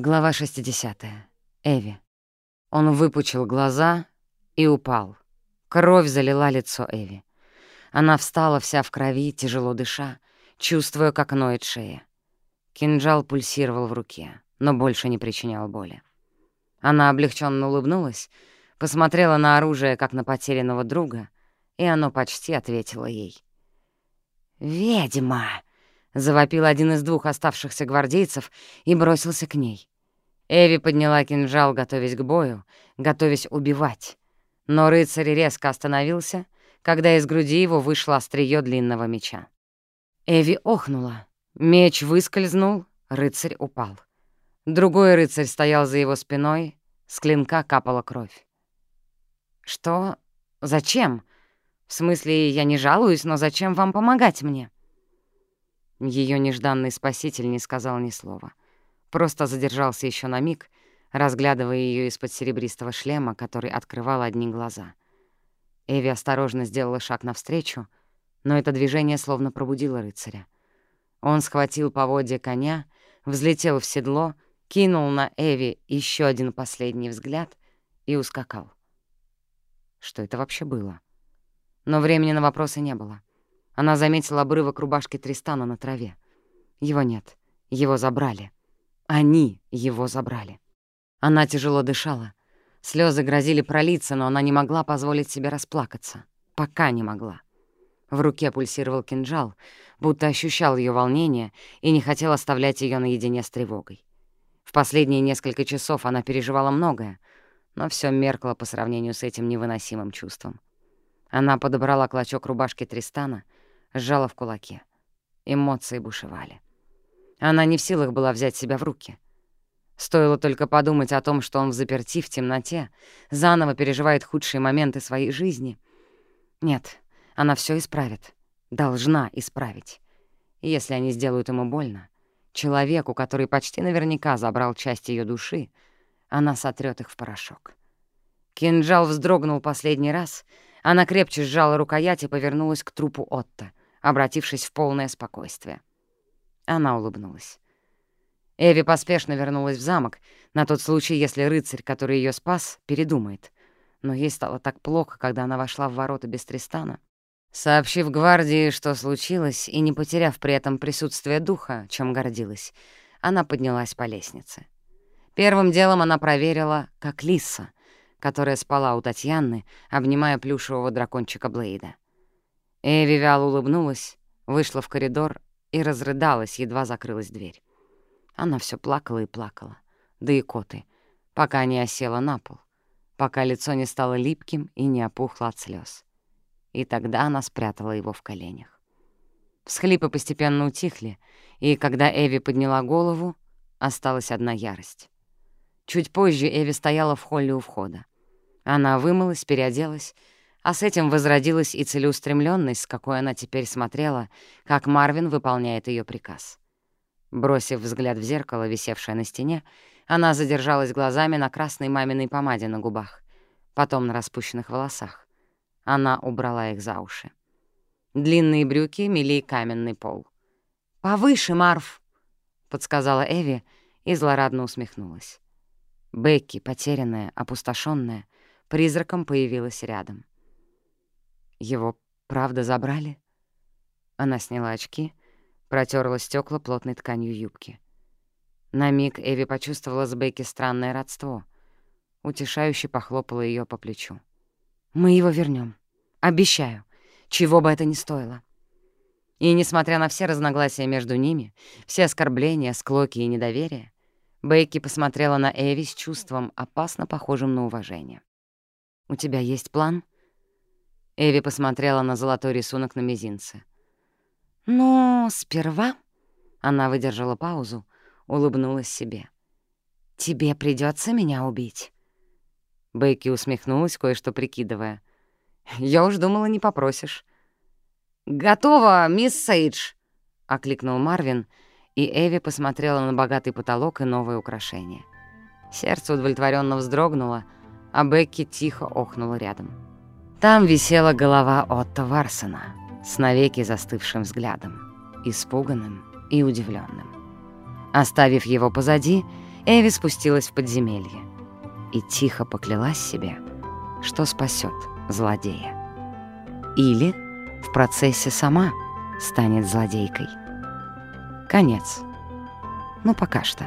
Глава 60. Эви. Он выпучил глаза и упал. Кровь залила лицо Эви. Она встала вся в крови, тяжело дыша, чувствуя, как ноет шея. Кинжал пульсировал в руке, но больше не причинял боли. Она облегченно улыбнулась, посмотрела на оружие, как на потерянного друга, и оно почти ответило ей. «Ведьма!» — завопил один из двух оставшихся гвардейцев и бросился к ней. Эви подняла кинжал, готовясь к бою, готовясь убивать. Но рыцарь резко остановился, когда из груди его вышло острие длинного меча. Эви охнула. Меч выскользнул, рыцарь упал. Другой рыцарь стоял за его спиной, с клинка капала кровь. «Что? Зачем? В смысле, я не жалуюсь, но зачем вам помогать мне?» Ее нежданный спаситель не сказал ни слова. Просто задержался еще на миг, разглядывая ее из-под серебристого шлема, который открывал одни глаза. Эви осторожно сделала шаг навстречу, но это движение словно пробудило рыцаря. Он схватил поводья коня, взлетел в седло, кинул на Эви еще один последний взгляд и ускакал. Что это вообще было? Но времени на вопросы не было. Она заметила обрывок рубашки Тристана на траве. Его нет. Его забрали. Они его забрали. Она тяжело дышала. Слезы грозили пролиться, но она не могла позволить себе расплакаться. Пока не могла. В руке пульсировал кинжал, будто ощущал ее волнение и не хотел оставлять ее наедине с тревогой. В последние несколько часов она переживала многое, но все меркло по сравнению с этим невыносимым чувством. Она подобрала клочок рубашки Тристана — сжала в кулаке. Эмоции бушевали. Она не в силах была взять себя в руки. Стоило только подумать о том, что он в заперти в темноте, заново переживает худшие моменты своей жизни. Нет, она все исправит. Должна исправить. Если они сделают ему больно, человеку, который почти наверняка забрал часть ее души, она сотрет их в порошок. Кинжал вздрогнул последний раз, она крепче сжала рукоять и повернулась к трупу Отто обратившись в полное спокойствие. Она улыбнулась. Эви поспешно вернулась в замок, на тот случай, если рыцарь, который ее спас, передумает. Но ей стало так плохо, когда она вошла в ворота без Тристана. Сообщив гвардии, что случилось, и не потеряв при этом присутствие духа, чем гордилась, она поднялась по лестнице. Первым делом она проверила, как Лиса, которая спала у Татьяны, обнимая плюшевого дракончика Блейда. Эви вяло улыбнулась, вышла в коридор и разрыдалась, едва закрылась дверь. Она все плакала и плакала, да и коты, пока не осела на пол, пока лицо не стало липким и не опухло от слез. И тогда она спрятала его в коленях. Всхлипы постепенно утихли, и когда Эви подняла голову, осталась одна ярость. Чуть позже Эви стояла в холле у входа. Она вымылась, переоделась а с этим возродилась и целеустремленность, с какой она теперь смотрела, как Марвин выполняет ее приказ. Бросив взгляд в зеркало, висевшее на стене, она задержалась глазами на красной маминой помаде на губах, потом на распущенных волосах. Она убрала их за уши. Длинные брюки мели каменный пол. «Повыше, Марв!» — подсказала Эви и злорадно усмехнулась. Бекки, потерянная, опустошенная, призраком появилась рядом. Его правда забрали? Она сняла очки, протерла стекла плотной тканью юбки. На миг Эви почувствовала с Бекки странное родство. Утешающе похлопала ее по плечу. «Мы его вернем. Обещаю. Чего бы это ни стоило». И, несмотря на все разногласия между ними, все оскорбления, склоки и недоверие, Бейки посмотрела на Эви с чувством, опасно похожим на уважение. «У тебя есть план?» Эви посмотрела на золотой рисунок на мизинце. «Ну, сперва...» Она выдержала паузу, улыбнулась себе. «Тебе придется меня убить». Бейки усмехнулась, кое-что прикидывая. «Я уж думала, не попросишь». «Готово, мисс Сейдж!» — окликнул Марвин, и Эви посмотрела на богатый потолок и новые украшения. Сердце удовлетворенно вздрогнуло, а Бекки тихо охнула рядом. Там висела голова Отто Варсона с навеки застывшим взглядом, испуганным и удивленным. Оставив его позади, Эви спустилась в подземелье и тихо поклялась себе, что спасет злодея. Или в процессе сама станет злодейкой. Конец. Ну, пока что.